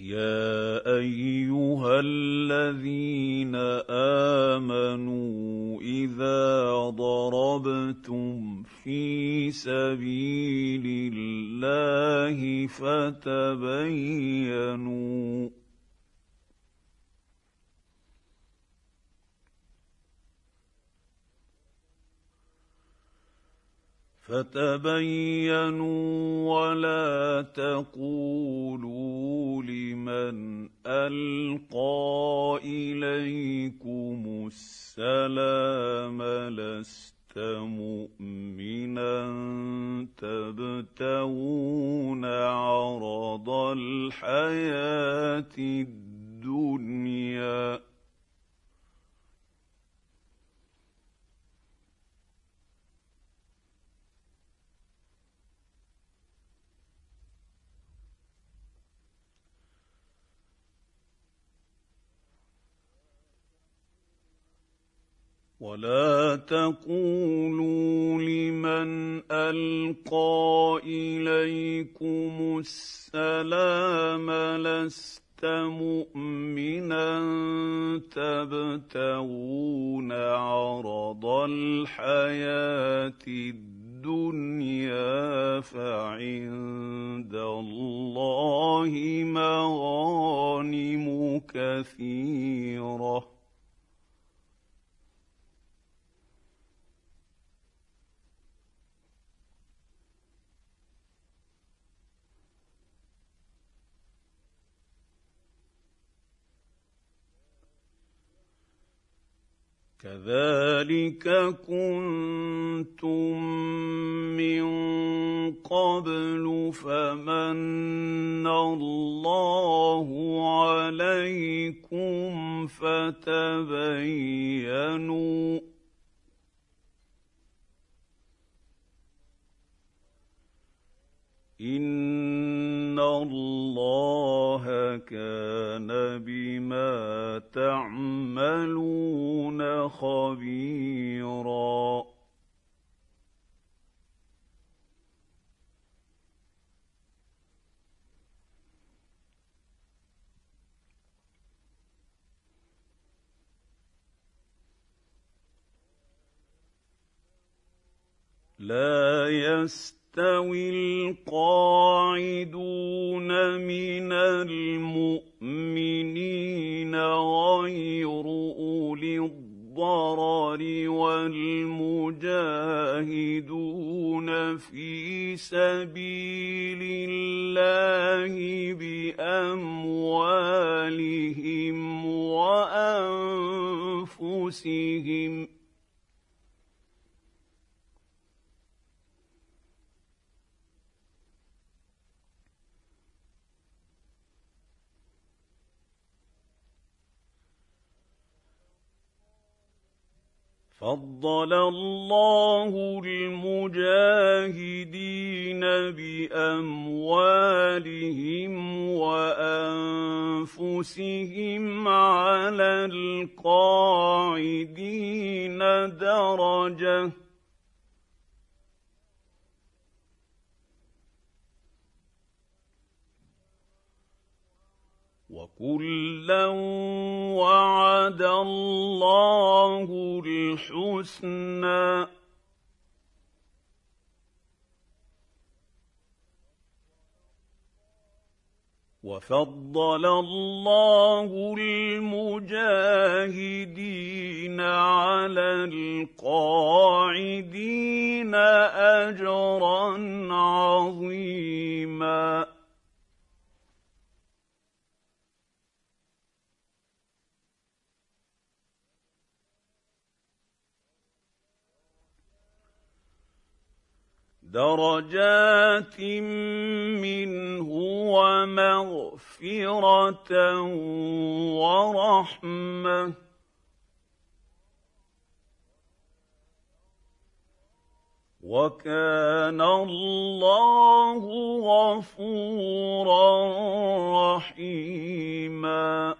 يا أيها الذين آمنوا إذا ضربتم في سبيل الله فتبينوا فتبينوا ولا تقولوا لمن ألقى إليكم السلام لست مؤمنا تبتغون عرض الحياة الدنيا ولا تقولوا لمن القى اليكم السلام لست مؤمنا تبتغون عرض الحياة الدنيا فعند الله مغانم كثيره كذلك كنتم من قبل فمن الله عليكم فتبينوا إن الله كان بما تعملون خبيرا. لا يست يستوي القاعدون من المؤمنين غير أولي الضرر والمجاهدون في سبيل الله بأموالهم وأنفسهم فضل الله المجاهدين باموالهم وانفسهم على القاعدين درجه وكلا وعد الله الحسنى وفضل الله المجاهدين على القاعدين اجرا عظيما درجات منه ومغفرة ورحمة. وكان الله غفورا رحيما.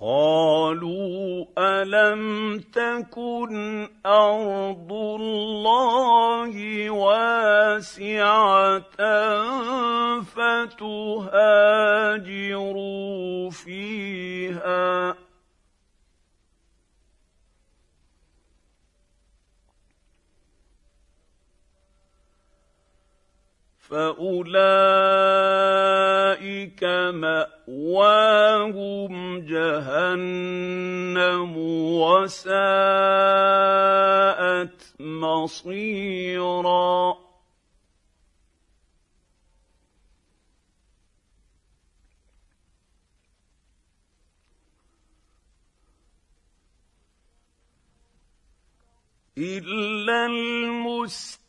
قالوا ألم تكن أرض الله واسعة فتهاجروا فيها فاولئك ماواهم جهنم وساءت مصيرا الا المسلمين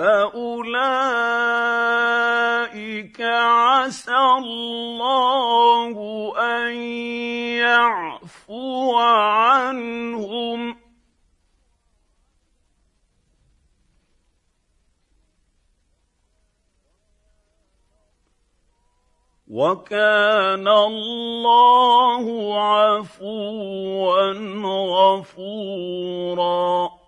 فاولئك عسى الله ان يعفو عنهم وكان الله عفوا غفورا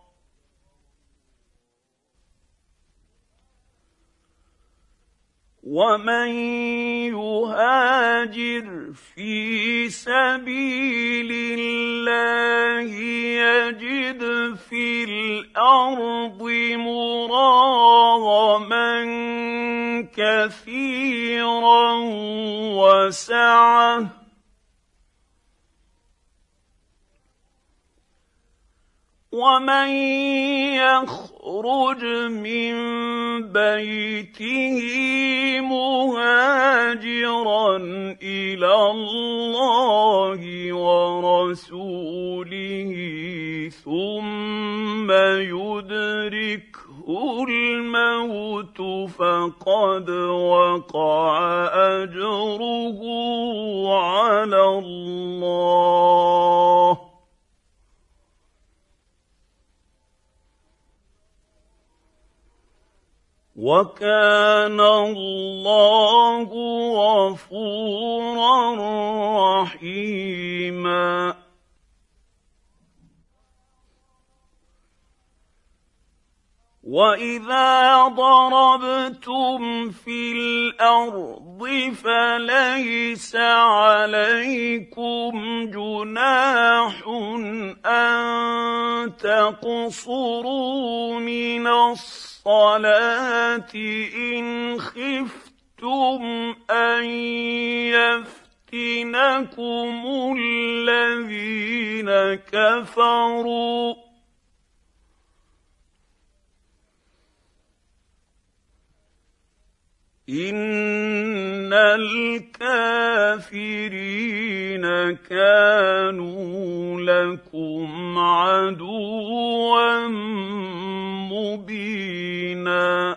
ومن يهاجر في سبيل الله يجد في الأرض مراغما كثيرا وسعه ومن يخرج من بيته مهاجرا إلى الله ورسوله ثم يدركه الموت فقد وقع أجره على الله. وكان الله غفورا رحيما. وإذا ضربتم في الأرض فليس عليكم جناح أن تقصروا من الصلاة إن خفتم أن يفتنكم الذين كفروا. ان الكافرين كانوا لكم عدوا مبينا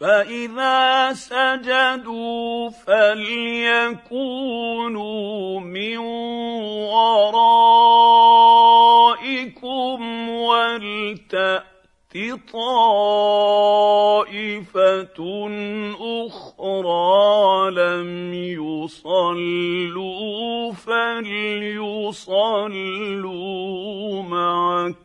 فاذا سجدوا فليكونوا من ورائكم ولتات طائفه أخرى لم يصلوا فليصلوا معك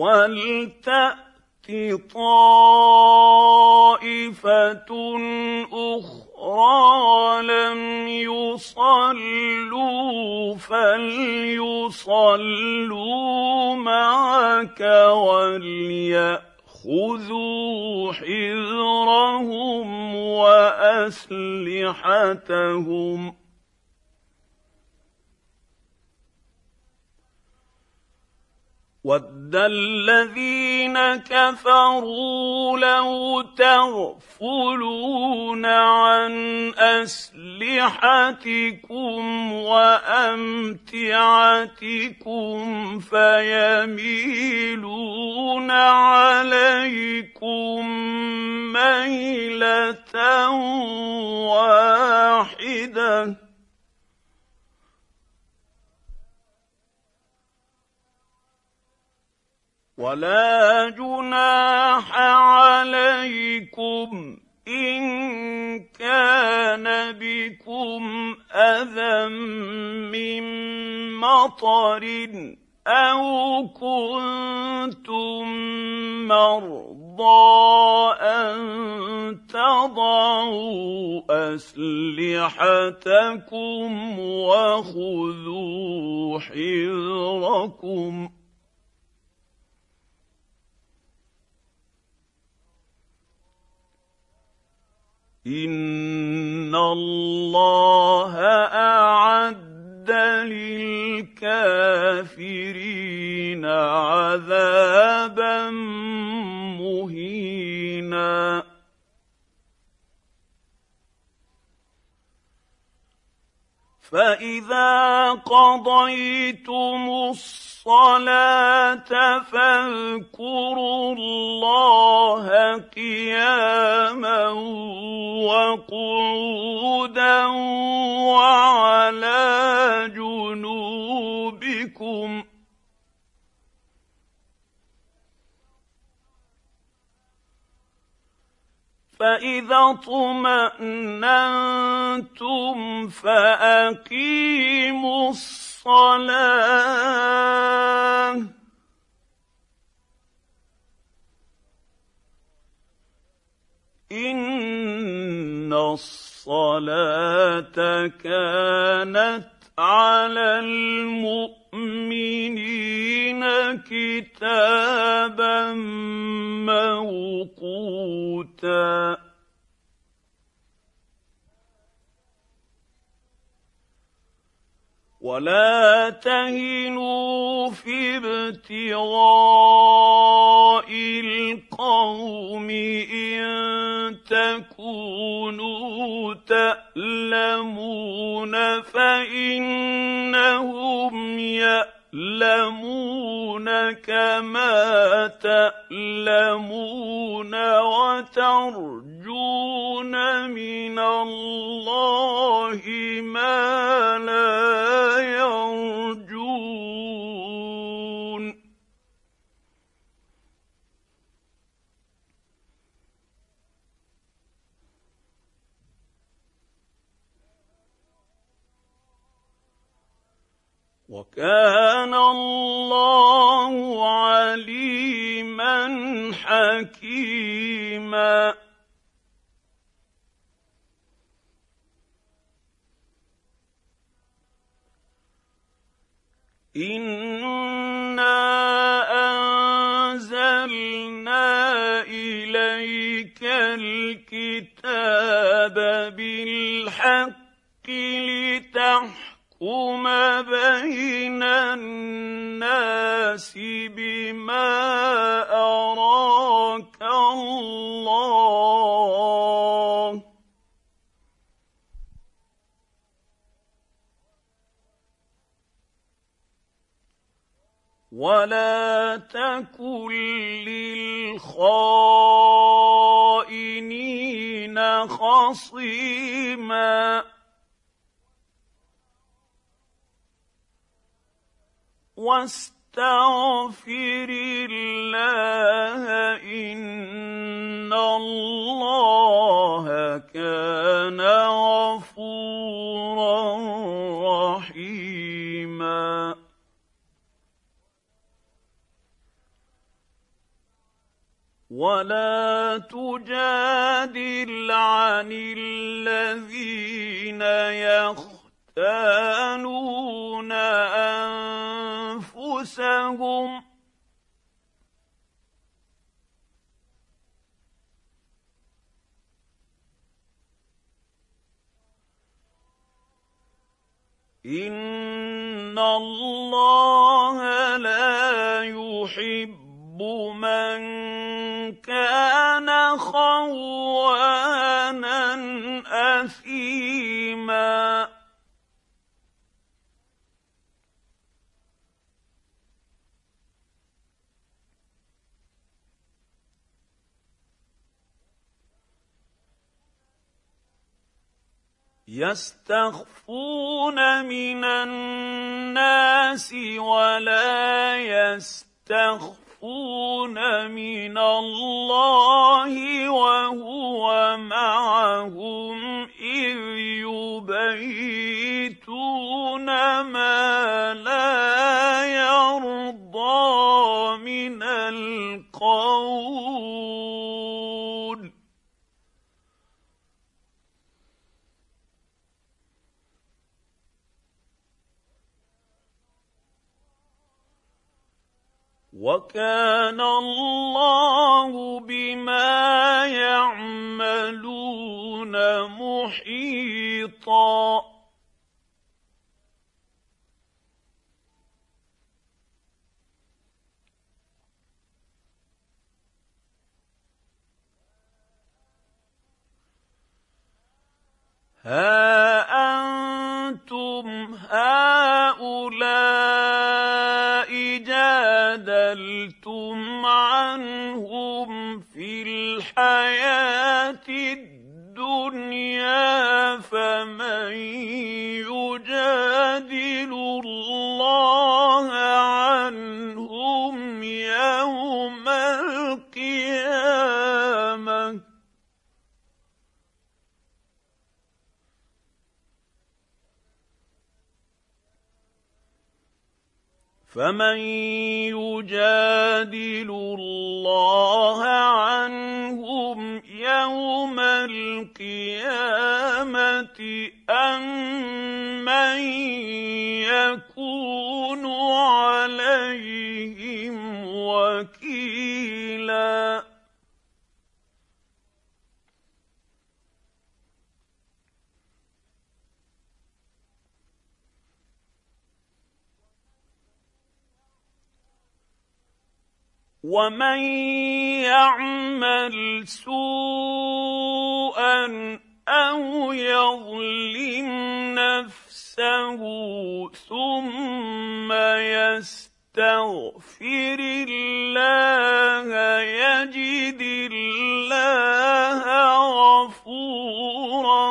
ولتات طائفه أخرى لم يصلوا فليصلوا معك ولياخذوا حذرهم واسلحتهم ود الذين كفروا لو تغفلون عن اسلحتكم وامتعتكم فيميلون عليكم ميله واحدة ولا جناح عليكم إن كان بكم أذى من مطر أو كنتم مرضى أن تضعوا أسلحتكم وخذوا حذركم ان الله اعد للكافرين عذابا مهينا. فاذا قضيتم الصلاه فاذكروا الله قياما وقعودا وعلى جنوبكم فإذا اطمأننتم فأقيموا الصلاة. إن الصلاة كانت على المؤمنين كتابا ولا تهنوا في ابتغاء القوم إن تكونوا تألمون فإنهم يالمون كما تالمون وترجون من الله ما لا يرجون وكان الله عليما حكيما. انا انزلنا اليك الكتاب بالحق لتحكم بين الناس بما أراك الله. ولا تكن للخائنين خصيما. واستغفر الله إن الله كان غفورا رحيما. ولا تجادل عن الذين يختانون أنفسهم يستخفون من الناس ولا يستخفون من الله وهو معهم إذ يبيتون ما لا يرضى من القول. وكان الله بما يعملون محيطا. ها فمن ومن يعمل سوءا أو يظلم نفسه ثم يستغفر الله يجد الله غفورا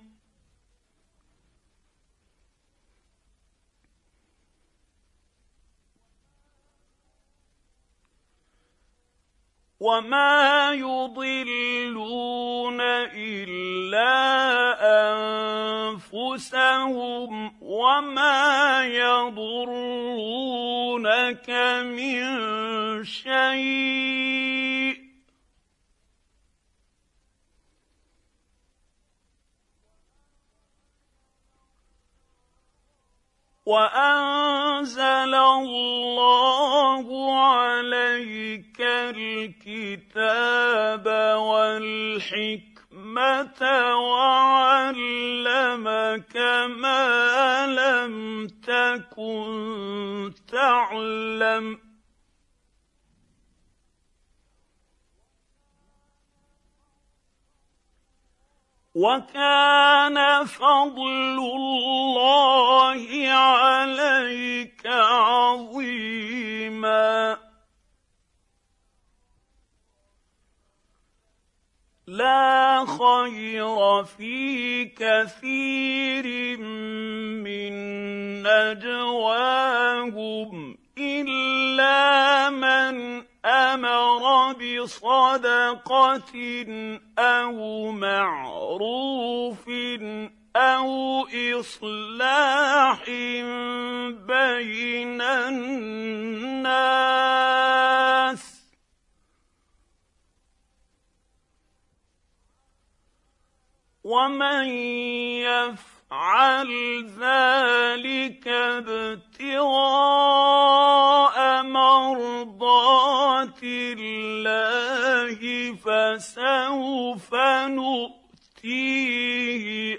وما يضلون الا انفسهم وما يضرونك من شيء وأنزل الله عليك الكتاب والحكمة وعلمك ما لم تكن تعلم. وكان فضل الله عليك عظيما. لا خير في كثير من نجواهم إلا من أمر بصدقة أو معروف أو إصلاح بين الناس. ومن يفعل ذلك ابتغاء مرضات الله فسوف نؤتيه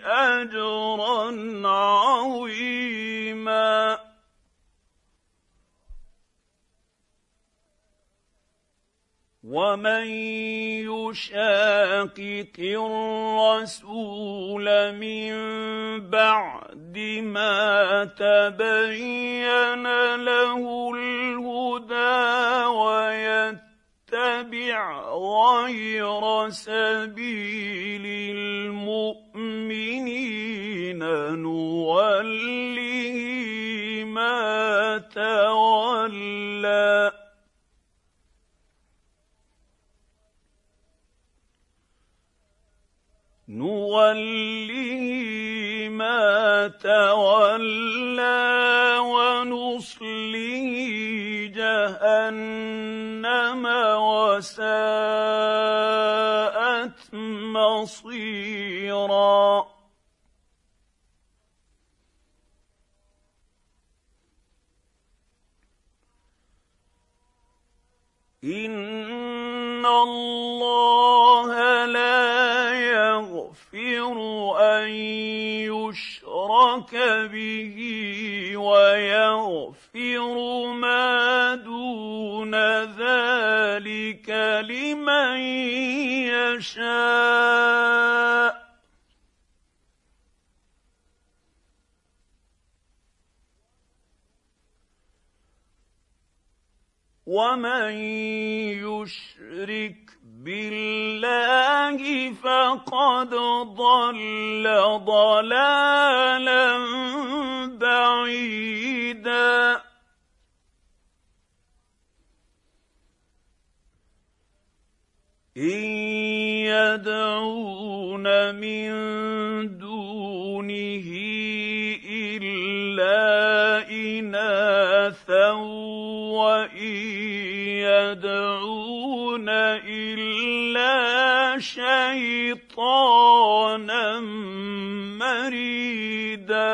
اجرا عظيما ومن يشاقق الرسول من بعد ما تبين له الهدى ويتبع غير سبيل نوله ما تولى ونصله جهنم وساءت مصيرا. إن الله به ويغفر ما دون ذلك لمن يشاء. ومن يشرك بالله فقد ضل ضلالا بعيدا. إن يدعون من دونه الا اناثا وان يدعون الا شيطانا مريدا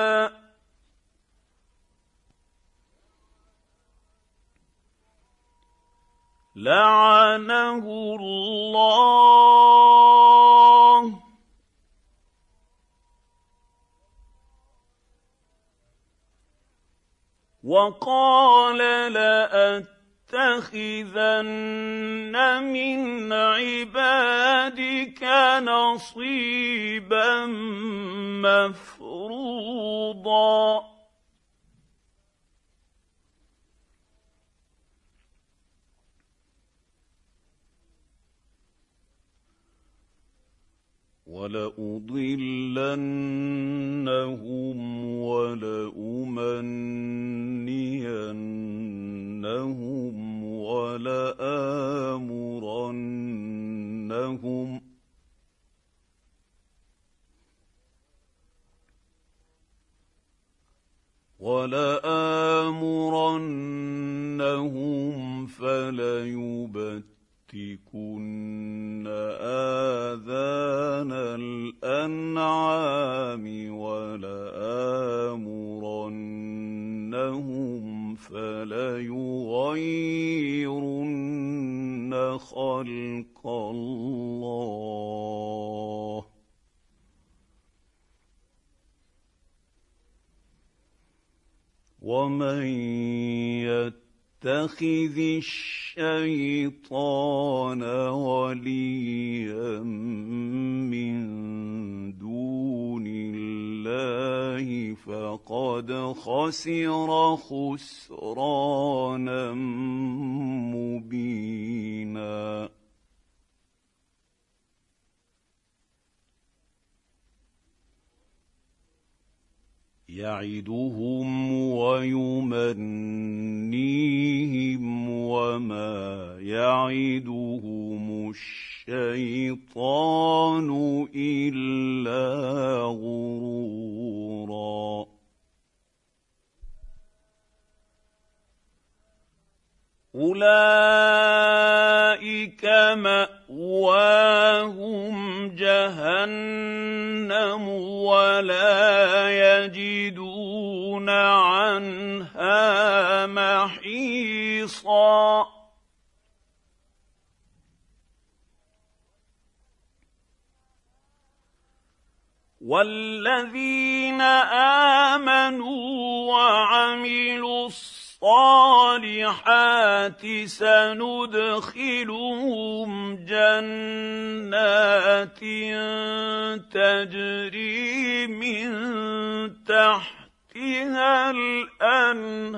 لعنه الله وقال لأتخذن من عبادك نصيبا مفروضا. ولأضلنهم ولأمنينهم ولآمرنهم ولآمرنهم فليبت لَيُبَتِّكُنَّ آذَانَ الْأَنْعَامِ وَلَآمُرَنَّهُمْ فَلَيُغَيِّرُنَّ خَلْقَ اللَّهِ. وَمَن يَتَّقِ يتخذ الشيطان وليا من دون الله فقد خسر خسرانا مبينا. يعدهم ويمنيهم وما يعدهم الشيطان إلا غرورا. أولئك مأواهم جهنم ولا يجدون عنها محيصا. والذين امنوا وعملوا الصالحات سندخلهم جنات تجري من تحتها الانهار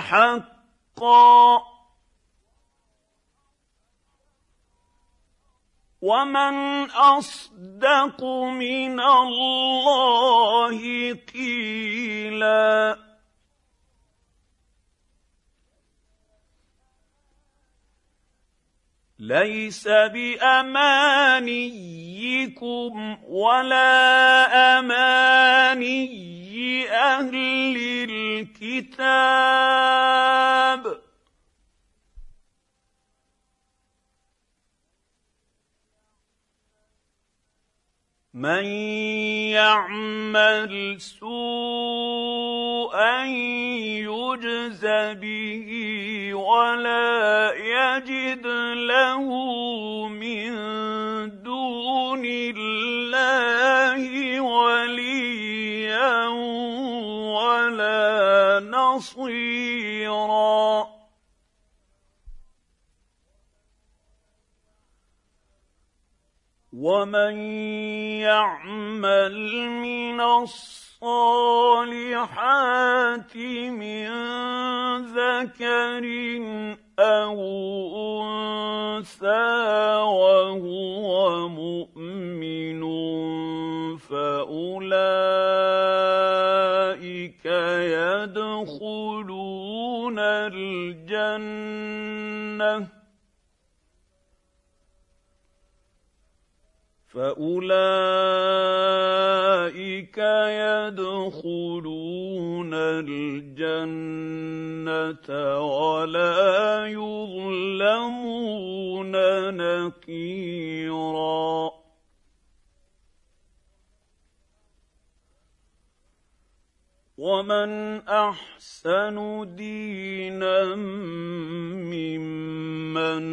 حقا. ومن أصدق من الله قيلا. ليس بأمانيكم ولا اماني أهل الكتاب. من يعمل سوءا يجز به ولا يجد له من ومن يعمل من الصالحات من ذكر أو انثى وهو مؤمن فاولئك يدخلون الجنه فاولئك يدخلون الجنه ولا يظلمون نقيرا ومن احسن دينا ممن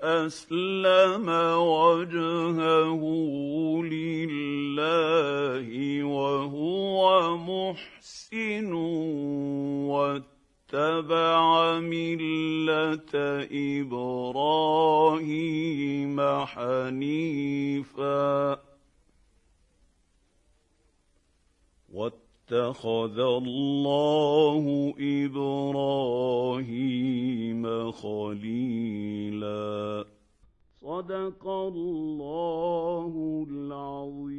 اسلم وجهه لله وهو محسن واتبع مله إبراهيم حنيفا اتخذ الله إبراهيم خليلا. صدق الله العظيم.